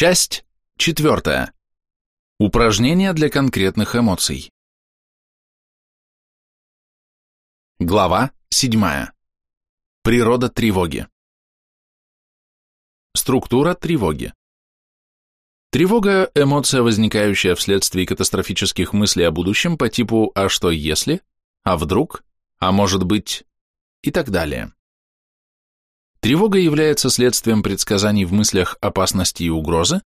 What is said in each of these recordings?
Часть четвертая. Упражнения для конкретных эмоций. Глава седьмая. Природа тревоги. Структура тревоги. Тревога – эмоция, возникающая вследствие катастрофических мыслей о будущем по типу «а что если?», «а вдруг?», «а может быть?» и так далее. Тревога является следствием предсказаний в мыслях опасности и угрозы,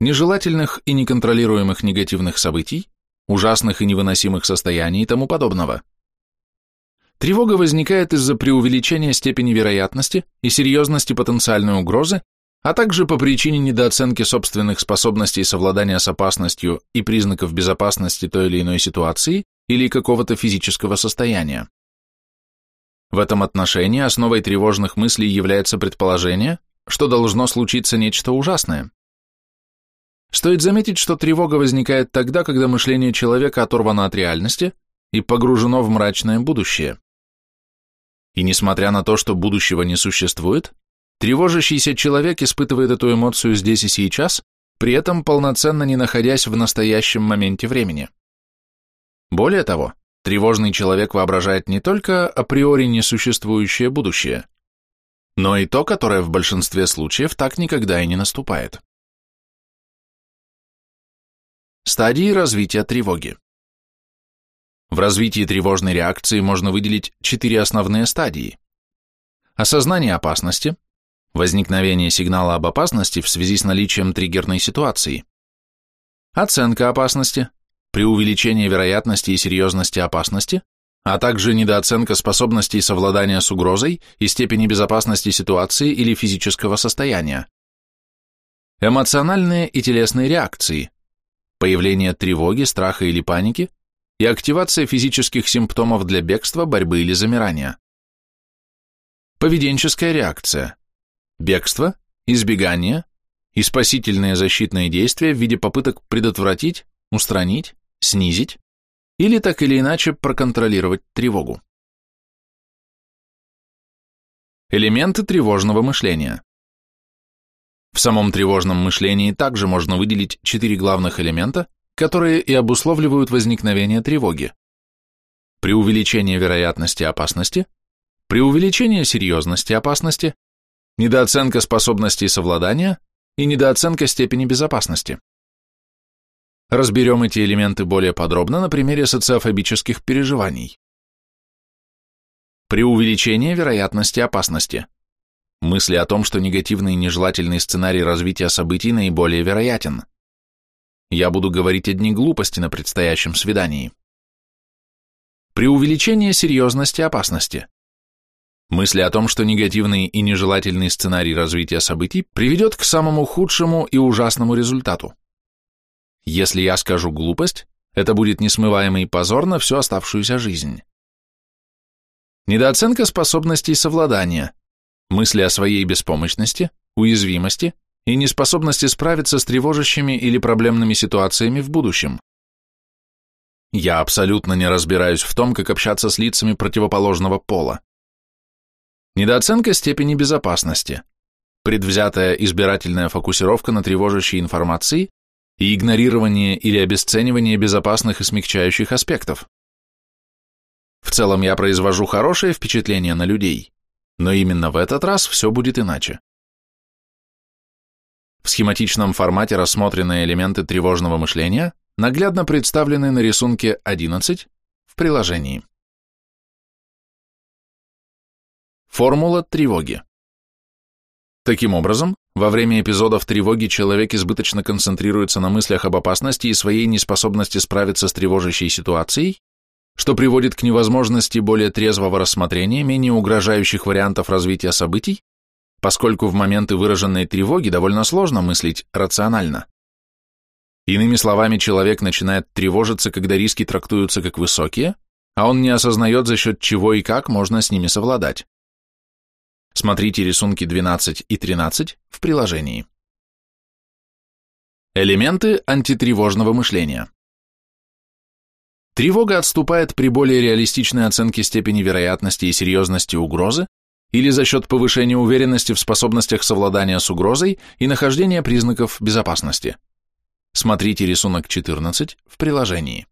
нежелательных и неконтролируемых негативных событий, ужасных и невыносимых состояний и тому подобного. Тревога возникает из-за преувеличения степени вероятности и серьезности потенциальной угрозы, а также по причине недооценки собственных способностей совладания с опасностью и признаков безопасности той или иной ситуации или какого-то физического состояния. В этом отношении основой тревожных мыслей является предположение, что должно случиться нечто ужасное. Стоит заметить, что тревога возникает тогда, когда мышление человека оторвано от реальности и погружено в мрачное будущее. И несмотря на то, что будущего не существует, тревожащийся человек испытывает эту эмоцию здесь и сейчас, при этом полноценно не находясь в настоящем моменте времени. Более того, Тревожный человек воображает не только априори несуществующее будущее, но и то, которое в большинстве случаев так никогда и не наступает. Стадии развития тревоги. В развитии тревожной реакции можно выделить четыре основные стадии. Осознание опасности, возникновение сигнала об опасности в связи с наличием триггерной ситуации, оценка опасности, преувеличение вероятности и серьезности опасности, а также недооценка способностей совладания с угрозой и степени безопасности ситуации или физического состояния. Эмоциональные и телесные реакции, появление тревоги, страха или паники и активация физических симптомов для бегства, борьбы или замирания. Поведенческая реакция, бегство, избегание и спасительные защитные действия в виде попыток предотвратить, устранить, снизить или так или иначе проконтролировать тревогу. Элементы тревожного мышления. В самом тревожном мышлении также можно выделить четыре главных элемента, которые и обусловливают возникновение тревоги. Преувеличение вероятности опасности, преувеличение серьезности опасности, недооценка способностей совладания и недооценка степени безопасности. Разберем эти элементы более подробно на примере социофобических переживаний. Преувеличение вероятности опасности. Мысли о том, что негативный и нежелательный сценарий развития событий наиболее вероятен. Я буду говорить одни глупости на предстоящем свидании. Преувеличение серьезности опасности. Мысли о том, что негативный и нежелательный сценарий развития событий приведет к самому худшему и ужасному результату. Если я скажу глупость, это будет несмываемый позор на всю оставшуюся жизнь. Недооценка способностей совладания, мысли о своей беспомощности, уязвимости и неспособности справиться с тревожащими или проблемными ситуациями в будущем. Я абсолютно не разбираюсь в том, как общаться с лицами противоположного пола. Недооценка степени безопасности, предвзятая избирательная фокусировка на тревожащей информации и игнорирование или обесценивание безопасных и смягчающих аспектов. В целом я произвожу хорошее впечатление на людей, но именно в этот раз все будет иначе. В схематичном формате рассмотрены элементы тревожного мышления, наглядно представлены на рисунке 11 в приложении. Формула тревоги. Таким образом, во время эпизодов тревоги человек избыточно концентрируется на мыслях об опасности и своей неспособности справиться с тревожащей ситуацией, что приводит к невозможности более трезвого рассмотрения менее угрожающих вариантов развития событий, поскольку в моменты выраженной тревоги довольно сложно мыслить рационально. Иными словами, человек начинает тревожиться, когда риски трактуются как высокие, а он не осознает, за счет чего и как можно с ними совладать. Смотрите рисунки 12 и 13 в приложении. Элементы антитревожного мышления. Тревога отступает при более реалистичной оценке степени вероятности и серьезности угрозы, или за счет повышения уверенности в способностях совладания с угрозой и нахождения признаков безопасности. Смотрите рисунок 14 в приложении.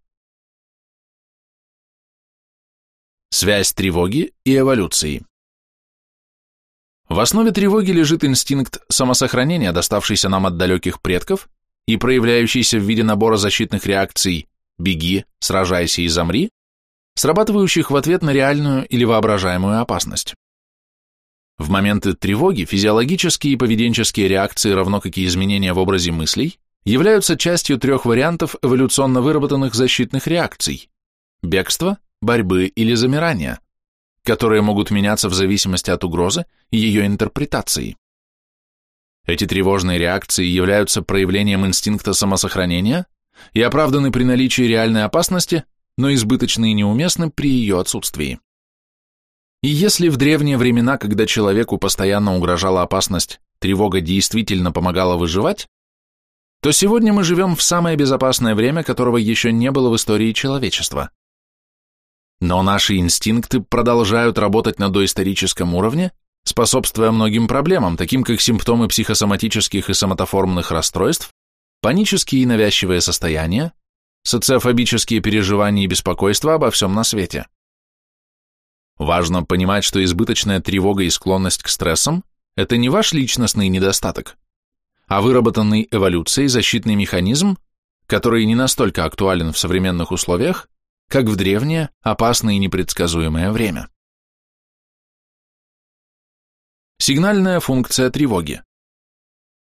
Связь тревоги и эволюции. В основе тревоги лежит инстинкт самосохранения, доставшийся нам от далеких предков и проявляющийся в виде набора защитных реакций «беги», «сражайся» и «замри», срабатывающих в ответ на реальную или воображаемую опасность. В моменты тревоги физиологические и поведенческие реакции, равно как и изменения в образе мыслей, являются частью трех вариантов эволюционно выработанных защитных реакций – бегства, борьбы или замирания, которые могут меняться в зависимости от угрозы и ее интерпретации. Эти тревожные реакции являются проявлением инстинкта самосохранения и оправданы при наличии реальной опасности, но избыточны и неуместны при ее отсутствии. И если в древние времена, когда человеку постоянно угрожала опасность, тревога действительно помогала выживать, то сегодня мы живем в самое безопасное время, которого еще не было в истории человечества. Но наши инстинкты продолжают работать на доисторическом уровне, способствуя многим проблемам, таким как симптомы психосоматических и соматоформных расстройств, панические и навязчивые состояния, социофобические переживания и беспокойства обо всем на свете. Важно понимать, что избыточная тревога и склонность к стрессам – это не ваш личностный недостаток, а выработанный эволюцией защитный механизм, который не настолько актуален в современных условиях, как в древнее, опасное и непредсказуемое время. Сигнальная функция тревоги.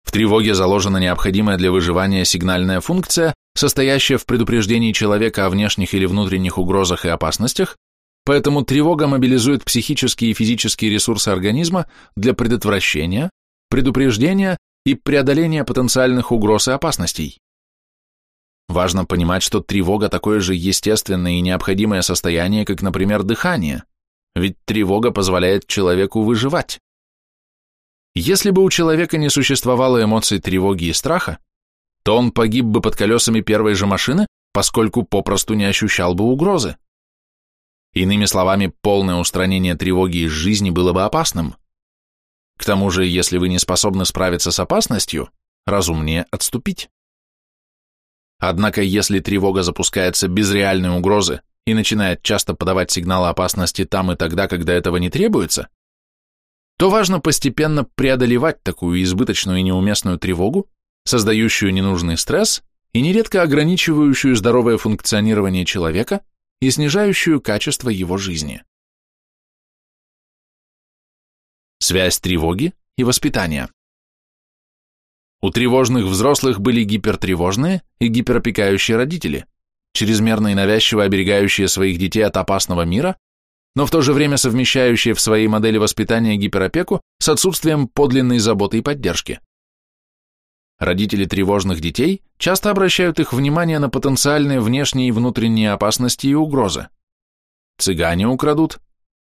В тревоге заложена необходимая для выживания сигнальная функция, состоящая в предупреждении человека о внешних или внутренних угрозах и опасностях, поэтому тревога мобилизует психические и физические ресурсы организма для предотвращения, предупреждения и преодоления потенциальных угроз и опасностей. Важно понимать, что тревога такое же естественное и необходимое состояние, как, например, дыхание, ведь тревога позволяет человеку выживать. Если бы у человека не существовало эмоций тревоги и страха, то он погиб бы под колесами первой же машины, поскольку попросту не ощущал бы угрозы. Иными словами, полное устранение тревоги из жизни было бы опасным. К тому же, если вы не способны справиться с опасностью, разумнее отступить. Однако, если тревога запускается без реальной угрозы и начинает часто подавать сигналы опасности там и тогда, когда этого не требуется, то важно постепенно преодолевать такую избыточную и неуместную тревогу, создающую ненужный стресс и нередко ограничивающую здоровое функционирование человека и снижающую качество его жизни. Связь тревоги и воспитания. У тревожных взрослых были гипертревожные и гиперопекающие родители, чрезмерно и навязчиво оберегающие своих детей от опасного мира, но в то же время совмещающие в своей модели воспитания гиперопеку с отсутствием подлинной заботы и поддержки. Родители тревожных детей часто обращают их внимание на потенциальные внешние и внутренние опасности и угрозы. Цыгане украдут,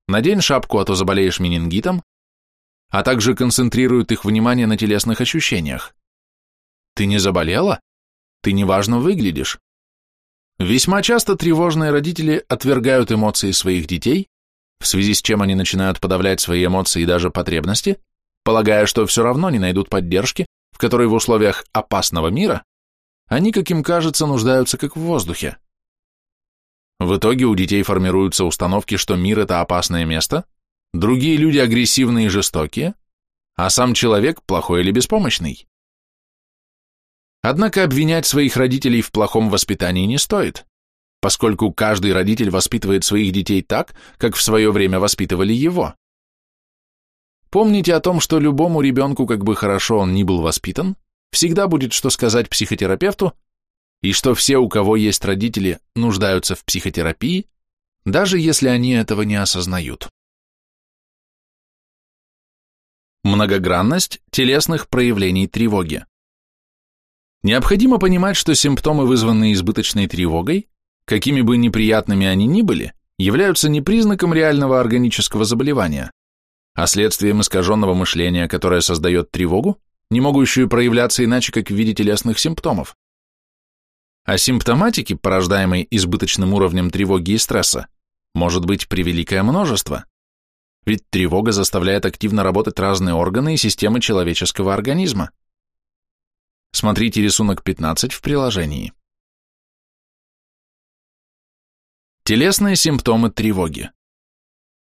надень шапку, а то заболеешь менингитом, а также концентрируют их внимание на телесных ощущениях. Ты не заболела? Ты неважно выглядишь. Весьма часто тревожные родители отвергают эмоции своих детей, в связи с чем они начинают подавлять свои эмоции и даже потребности, полагая, что все равно не найдут поддержки, в которой в условиях опасного мира они, как им кажется, нуждаются как в воздухе. В итоге у детей формируются установки, что мир – это опасное место, другие люди агрессивные и жестокие, а сам человек плохой или беспомощный. Однако обвинять своих родителей в плохом воспитании не стоит, поскольку каждый родитель воспитывает своих детей так, как в свое время воспитывали его. Помните о том, что любому ребенку, как бы хорошо он ни был воспитан, всегда будет что сказать психотерапевту, и что все, у кого есть родители, нуждаются в психотерапии, даже если они этого не осознают. Многогранность телесных проявлений тревоги. Необходимо понимать, что симптомы, вызванные избыточной тревогой, какими бы неприятными они ни были, являются не признаком реального органического заболевания, а следствием искаженного мышления, которое создает тревогу, не могущую проявляться иначе, как в виде телесных симптомов. А симптоматики, порождаемой избыточным уровнем тревоги и стресса, может быть превеликое множество. ведь тревога заставляет активно работать разные органы и системы человеческого организма. Смотрите рисунок 15 в приложении. Телесные симптомы тревоги.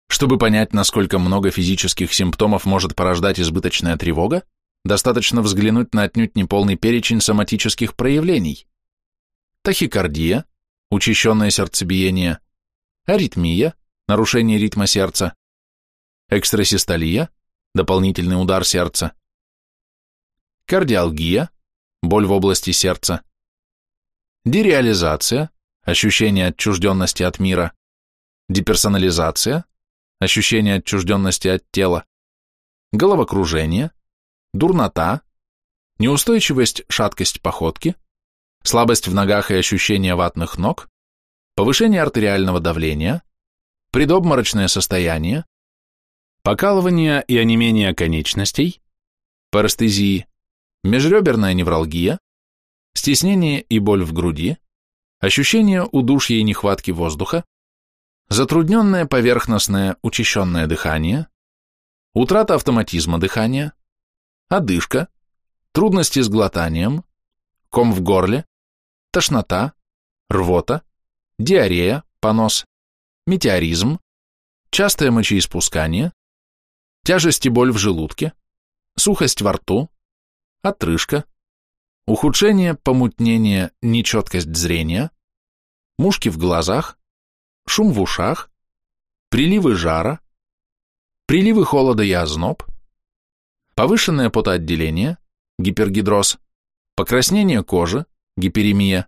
Чтобы понять, насколько много физических симптомов может порождать избыточная тревога, достаточно взглянуть на отнюдь неполный перечень соматических проявлений. Тахикардия, учащенное сердцебиение, аритмия, нарушение ритма сердца, экстрасистолия, дополнительный удар сердца, кардиалгия, боль в области сердца, дереализация, ощущение отчужденности от мира, деперсонализация, ощущение отчужденности от тела, головокружение, дурнота, неустойчивость, шаткость походки, слабость в ногах и ощущение ватных ног, повышение артериального давления, предобморочное состояние, покалывание и онемение конечностей, парестезии, межреберная невралгия, стеснение и боль в груди, ощущение удушья и нехватки воздуха, затрудненное поверхностное учащенное дыхание, утрата автоматизма дыхания, одышка, трудности с глотанием, ком в горле, тошнота, рвота, диарея, понос, метеоризм, частое мочеиспускание, тяжесть и боль в желудке, сухость во рту, отрыжка, ухудшение, помутнение, нечеткость зрения, мушки в глазах, шум в ушах, приливы жара, приливы холода и озноб, повышенное потоотделение, гипергидроз, покраснение кожи, гиперемия,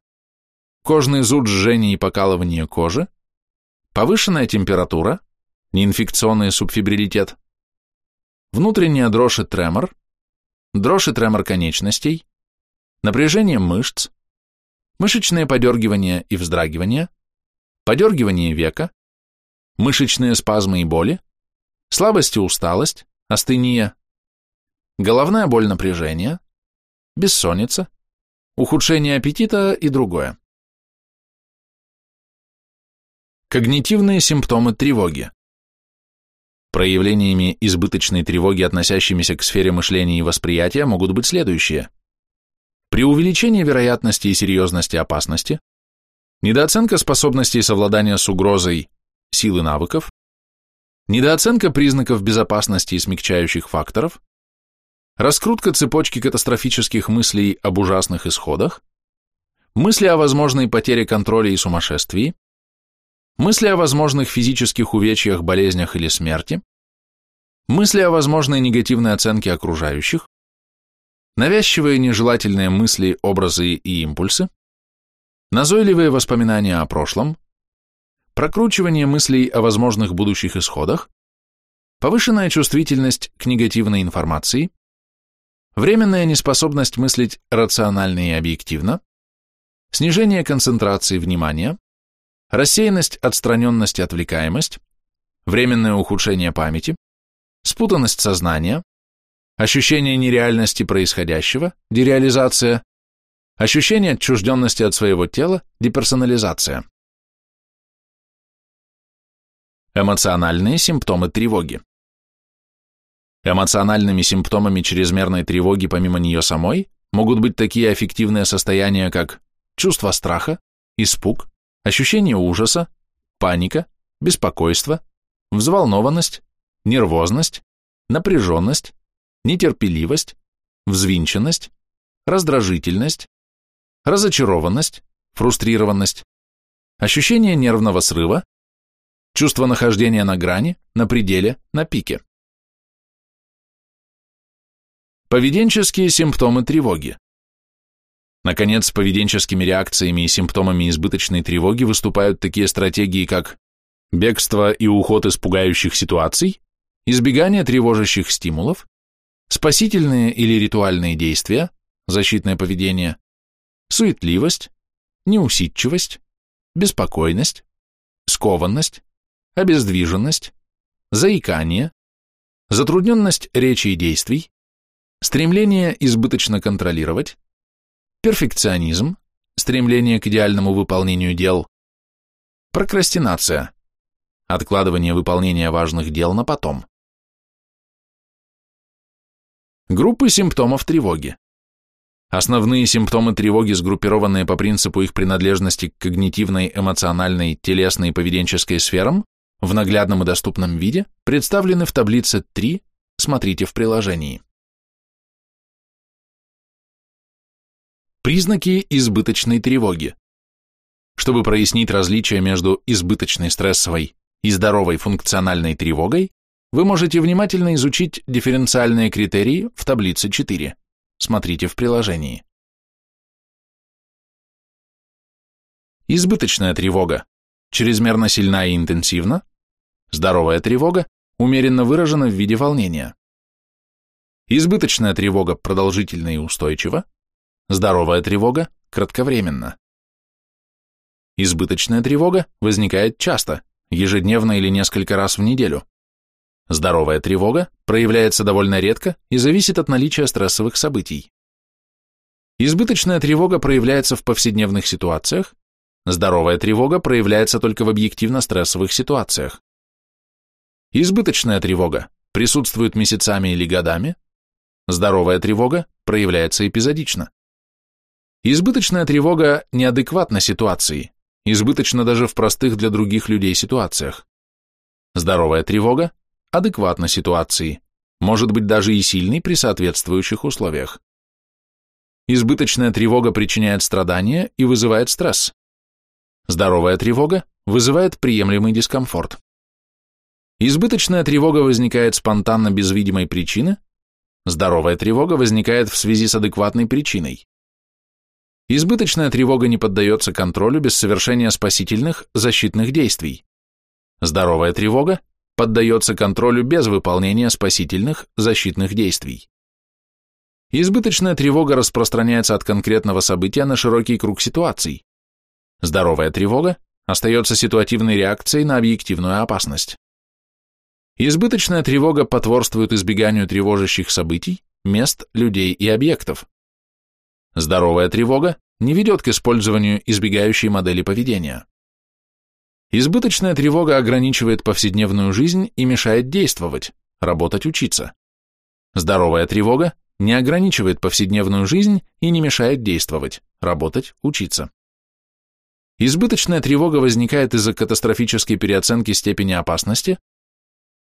кожный зуд, жжение и покалывание кожи, повышенная температура, неинфекционный субфибрилитет, внутренняя дрожь и тремор, дрожь и тремор конечностей, напряжение мышц, мышечное подергивание и вздрагивание, подергивание века, мышечные спазмы и боли, слабость и усталость, астения, головная боль напряжения, бессонница, ухудшение аппетита и другое. Когнитивные симптомы тревоги. Проявлениями избыточной тревоги, относящимися к сфере мышления и восприятия, могут быть следующие. При увеличении вероятности и серьезности опасности, недооценка способностей совладания с угрозой, силы навыков, недооценка признаков безопасности и смягчающих факторов, раскрутка цепочки катастрофических мыслей об ужасных исходах, мысли о возможной потере контроля и сумасшествии, мысли о возможных физических увечьях, болезнях или смерти, мысли о возможной негативной оценке окружающих, навязчивые нежелательные мысли, образы и импульсы, назойливые воспоминания о прошлом, прокручивание мыслей о возможных будущих исходах, повышенная чувствительность к негативной информации, временная неспособность мыслить рационально и объективно, снижение концентрации внимания, рассеянность, отстраненность и отвлекаемость, временное ухудшение памяти, спутанность сознания, ощущение нереальности происходящего, дереализация, ощущение отчужденности от своего тела, деперсонализация. Эмоциональные симптомы тревоги. Эмоциональными симптомами чрезмерной тревоги помимо нее самой могут быть такие аффективные состояния, как чувство страха, испуг, ощущение ужаса, паника, беспокойство, взволнованность, нервозность, напряженность, нетерпеливость, взвинченность, раздражительность, разочарованность, фрустрированность, ощущение нервного срыва, чувство нахождения на грани, на пределе, на пике. Поведенческие симптомы тревоги. Наконец, поведенческими реакциями и симптомами избыточной тревоги выступают такие стратегии, как бегство и уход из пугающих ситуаций, избегание тревожащих стимулов, спасительные или ритуальные действия, защитное поведение, суетливость, неусидчивость, беспокойность, скованность, обездвиженность, заикание, затрудненность речи и действий, стремление избыточно контролировать, перфекционизм, стремление к идеальному выполнению дел, прокрастинация, откладывание выполнения важных дел на потом. Группы симптомов тревоги. Основные симптомы тревоги, сгруппированные по принципу их принадлежности к когнитивной, эмоциональной, телесной и поведенческой сферам, в наглядном и доступном виде, представлены в таблице 3, смотрите в приложении. Признаки избыточной тревоги. Чтобы прояснить различие между избыточной стрессовой и здоровой функциональной тревогой, вы можете внимательно изучить дифференциальные критерии в таблице 4. Смотрите в приложении. Избыточная тревога. Чрезмерно сильна и интенсивна. Здоровая тревога умеренно выражена в виде волнения. Избыточная тревога продолжительна и устойчива. Здоровая тревога кратковременна. Избыточная тревога возникает часто, ежедневно или несколько раз в неделю. Здоровая тревога проявляется довольно редко и зависит от наличия стрессовых событий. Избыточная тревога проявляется в повседневных ситуациях, здоровая тревога проявляется только в объективно-стрессовых ситуациях. Избыточная тревога присутствует месяцами или годами, здоровая тревога проявляется эпизодично. Избыточная тревога неадекватна ситуации, избыточна даже в простых для других людей ситуациях. Здоровая тревога адекватна ситуации, может быть даже и сильной при соответствующих условиях. Избыточная тревога причиняет страдания и вызывает стресс. Здоровая тревога вызывает приемлемый дискомфорт. Избыточная тревога возникает спонтанно без видимой причины, здоровая тревога возникает в связи с адекватной причиной. Избыточная тревога не поддается контролю без совершения спасительных, защитных действий. Здоровая тревога поддается контролю без выполнения спасительных, защитных действий. Избыточная тревога распространяется от конкретного события на широкий круг ситуаций. Здоровая тревога остается ситуативной реакцией на объективную опасность. Избыточная тревога потворствует избеганию тревожащих событий, мест, людей и объектов. Здоровая тревога не ведет к использованию избегающей модели поведения. Избыточная тревога ограничивает повседневную жизнь и мешает действовать, работать, учиться. Здоровая тревога не ограничивает повседневную жизнь и не мешает действовать, работать, учиться. Избыточная тревога возникает из-за катастрофической переоценки степени опасности.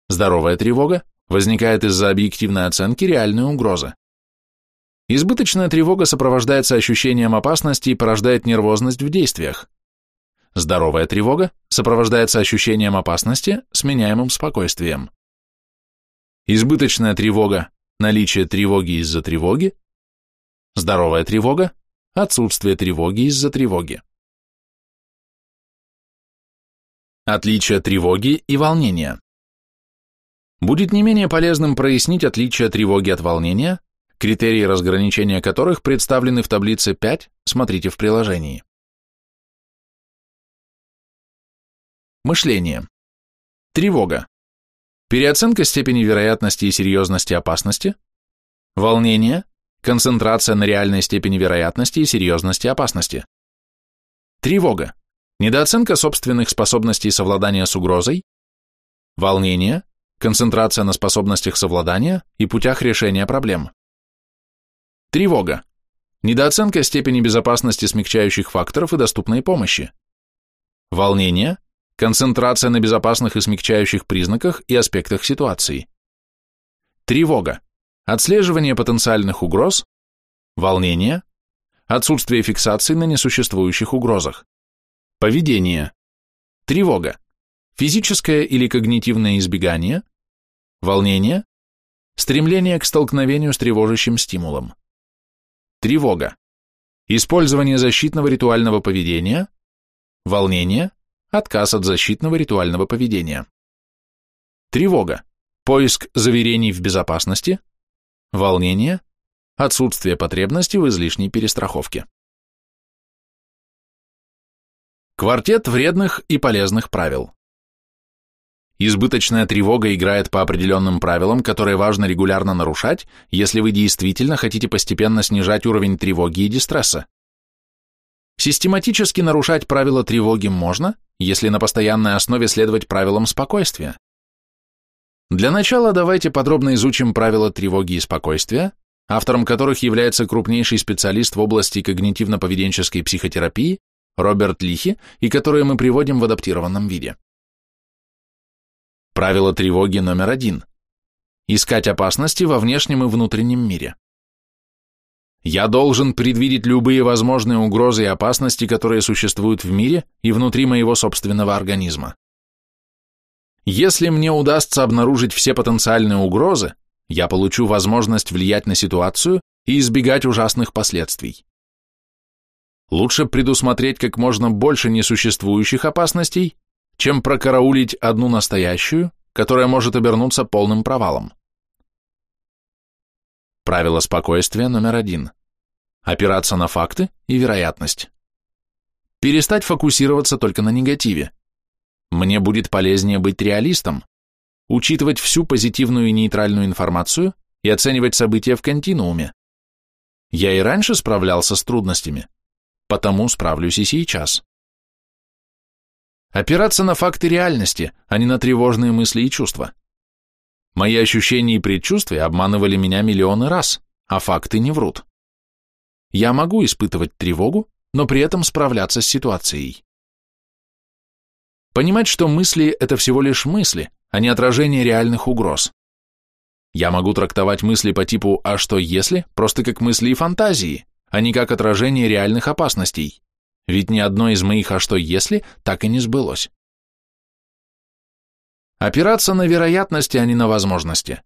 Здоровая тревога возникает из-за объективной оценки реальной угрозы. Избыточная тревога сопровождается ощущением опасности и порождает нервозность в действиях. Здоровая тревога сопровождается ощущением опасности, сменяемым спокойствием. Избыточная тревога – наличие тревоги из-за тревоги. Здоровая тревога – отсутствие тревоги из-за тревоги. Отличие тревоги и волнения. Будет не менее полезным прояснить отличие тревоги от волнения, критерии разграничения которых представлены в таблице 5, смотрите в приложении. Мышление. Тревога. Переоценка степени вероятности и серьезности опасности. Волнение. Концентрация на реальной степени вероятности и серьезности опасности. Тревога. Недооценка собственных способностей совладания с угрозой. Волнение. Концентрация на способностях совладания и путях решения проблем. Тревога. Недооценка степени безопасности смягчающих факторов и доступной помощи. Волнение концентрация на безопасных и смягчающих признаках и аспектах ситуации. Тревога, отслеживание потенциальных угроз, волнение, отсутствие фиксации на несуществующих угрозах. Поведение. Тревога, физическое или когнитивное избегание, волнение, стремление к столкновению с тревожащим стимулом. Тревога, использование защитного ритуального поведения, волнение, отказ от защитного ритуального поведения. Тревога, поиск заверений в безопасности, волнение, отсутствие потребности в излишней перестраховке. Квартет вредных и полезных правил. Избыточная тревога играет по определенным правилам, которые важно регулярно нарушать, если вы действительно хотите постепенно снижать уровень тревоги и дистресса. Систематически нарушать правила тревоги можно, если на постоянной основе следовать правилам спокойствия. Для начала давайте подробно изучим правила тревоги и спокойствия, автором которых является крупнейший специалист в области когнитивно-поведенческой психотерапии Роберт Лихи и которые мы приводим в адаптированном виде. Правило тревоги номер один. Искать опасности во внешнем и внутреннем мире. Я должен предвидеть любые возможные угрозы и опасности, которые существуют в мире и внутри моего собственного организма. Если мне удастся обнаружить все потенциальные угрозы, я получу возможность влиять на ситуацию и избегать ужасных последствий. Лучше предусмотреть как можно больше несуществующих опасностей, чем прокараулить одну настоящую, которая может обернуться полным провалом. Правило спокойствия номер один. Опираться на факты и вероятность. Перестать фокусироваться только на негативе. Мне будет полезнее быть реалистом, учитывать всю позитивную и нейтральную информацию и оценивать события в континууме. Я и раньше справлялся с трудностями, потому справлюсь и сейчас. Опираться на факты реальности, а не на тревожные мысли и чувства. Мои ощущения и предчувствия обманывали меня миллионы раз, а факты не врут. Я могу испытывать тревогу, но при этом справляться с ситуацией. Понимать, что мысли – это всего лишь мысли, а не отражение реальных угроз. Я могу трактовать мысли по типу «а что если?» просто как мысли и фантазии, а не как отражение реальных опасностей, ведь ни одно из моих «а что если» так и не сбылось. Опираться на вероятности, а не на возможности.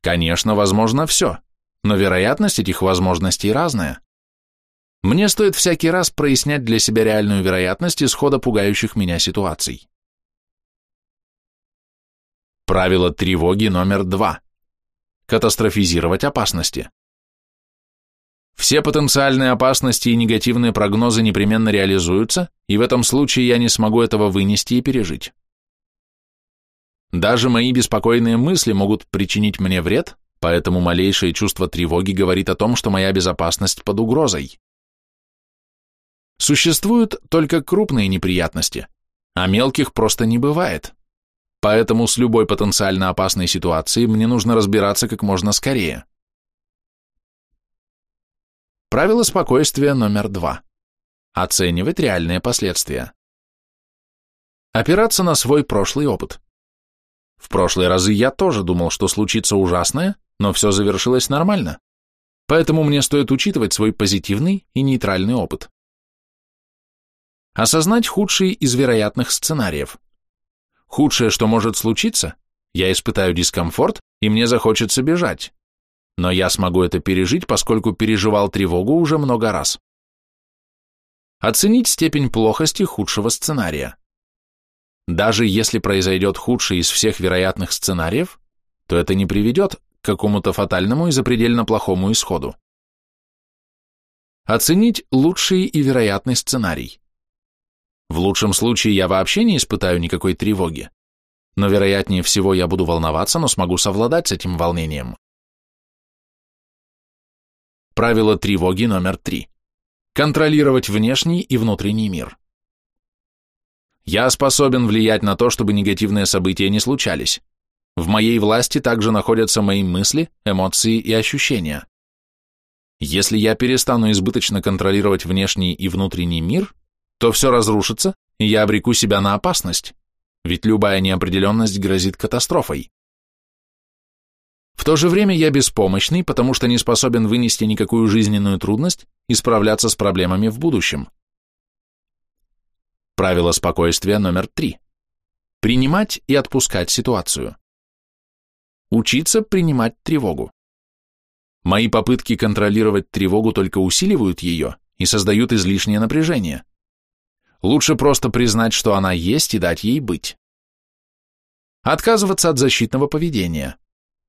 Конечно, возможно все, но вероятность этих возможностей разная. Мне стоит всякий раз прояснять для себя реальную вероятность исхода пугающих меня ситуаций. Правило тревоги номер два. Катастрофизировать опасности. Все потенциальные опасности и негативные прогнозы непременно реализуются, и в этом случае я не смогу этого вынести и пережить. Даже мои беспокойные мысли могут причинить мне вред, поэтому малейшее чувство тревоги говорит о том, что моя безопасность под угрозой. Существуют только крупные неприятности, а мелких просто не бывает. Поэтому с любой потенциально опасной ситуацией мне нужно разбираться как можно скорее. Правило спокойствия номер два. Оценивать реальные последствия. Опираться на свой прошлый опыт. В прошлые разы я тоже думал, что случится ужасное, но все завершилось нормально. Поэтому мне стоит учитывать свой позитивный и нейтральный опыт. Осознать худший из вероятных сценариев. Худшее, что может случиться, я испытаю дискомфорт, и мне захочется бежать. Но я смогу это пережить, поскольку переживал тревогу уже много раз. Оценить степень плохости худшего сценария. Даже если произойдет худший из всех вероятных сценариев, то это не приведет к какому-то фатальному и запредельно плохому исходу. Оценить лучший и вероятный сценарий. В лучшем случае я вообще не испытаю никакой тревоги, но вероятнее всего я буду волноваться, но смогу совладать с этим волнением. Правило тревоги номер три. Контролировать внешний и внутренний мир. Я способен влиять на то, чтобы негативные события не случались. В моей власти также находятся мои мысли, эмоции и ощущения. Если я перестану избыточно контролировать внешний и внутренний мир, то все разрушится, и я обреку себя на опасность, ведь любая неопределенность грозит катастрофой. В то же время я беспомощный, потому что не способен вынести никакую жизненную трудность и справляться с проблемами в будущем. Правило спокойствия номер три. Принимать и отпускать ситуацию. Учиться принимать тревогу. Мои попытки контролировать тревогу только усиливают ее и создают излишнее напряжение. Лучше просто признать, что она есть и дать ей быть. Отказываться от защитного поведения.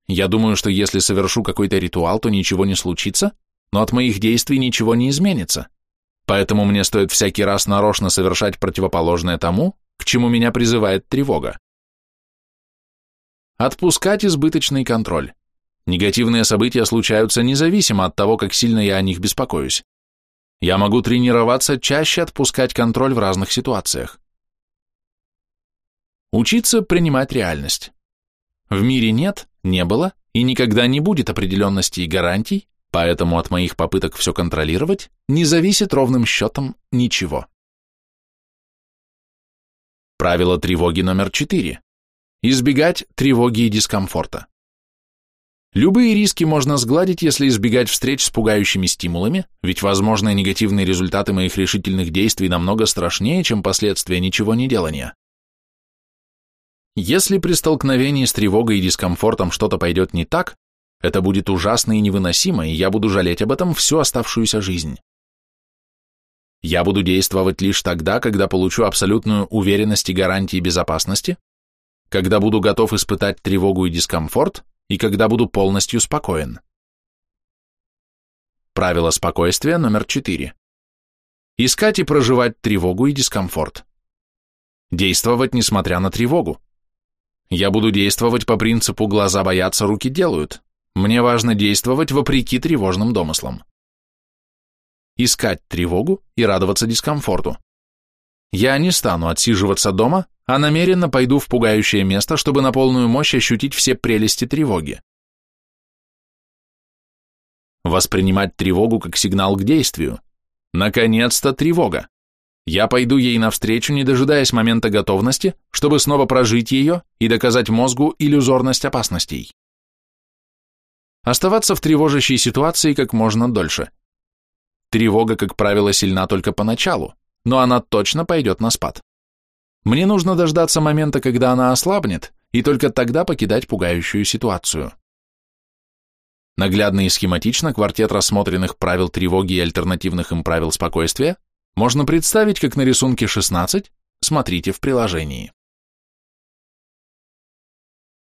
Я думаю, что если совершу какой-то ритуал, то ничего не случится, но от моих действий ничего не изменится. Поэтому мне стоит всякий раз нарочно совершать противоположное тому, к чему меня призывает тревога. Отпускать избыточный контроль. Негативные события случаются независимо от того, как сильно я о них беспокоюсь. Я могу тренироваться чаще отпускать контроль в разных ситуациях. Учиться принимать реальность. В мире нет, не было и никогда не будет определенности и гарантий, поэтому от моих попыток все контролировать не зависит ровным счетом ничего. Правило тревоги номер 4. Избегать тревоги и дискомфорта. Любые риски можно сгладить, если избегать встреч с пугающими стимулами, ведь возможные негативные результаты моих решительных действий намного страшнее, чем последствия ничего не делания. Если при столкновении с тревогой и дискомфортом что-то пойдет не так, это будет ужасно и невыносимо, и я буду жалеть об этом всю оставшуюся жизнь. Я буду действовать лишь тогда, когда получу абсолютную уверенность и гарантии безопасности, когда буду готов испытать тревогу и дискомфорт, и когда буду полностью спокоен. Правило спокойствия номер 4. Искать и проживать тревогу и дискомфорт. Действовать несмотря на тревогу. Я буду действовать по принципу «глаза боятся, руки делают». Мне важно действовать вопреки тревожным домыслам. Искать тревогу и радоваться дискомфорту. Я не стану отсиживаться дома, а намеренно пойду в пугающее место, чтобы на полную мощь ощутить все прелести тревоги. Воспринимать тревогу как сигнал к действию. Наконец-то тревога. Я пойду ей навстречу, не дожидаясь момента готовности, чтобы снова прожить ее и доказать мозгу иллюзорность опасностей. Оставаться в тревожащей ситуации как можно дольше. Тревога, как правило, сильна только поначалу, но она точно пойдет на спад. Мне нужно дождаться момента, когда она ослабнет, и только тогда покидать пугающую ситуацию. Наглядно и схематично квартет рассмотренных правил тревоги и альтернативных им правил спокойствия можно представить как на рисунке 16, смотрите в приложении.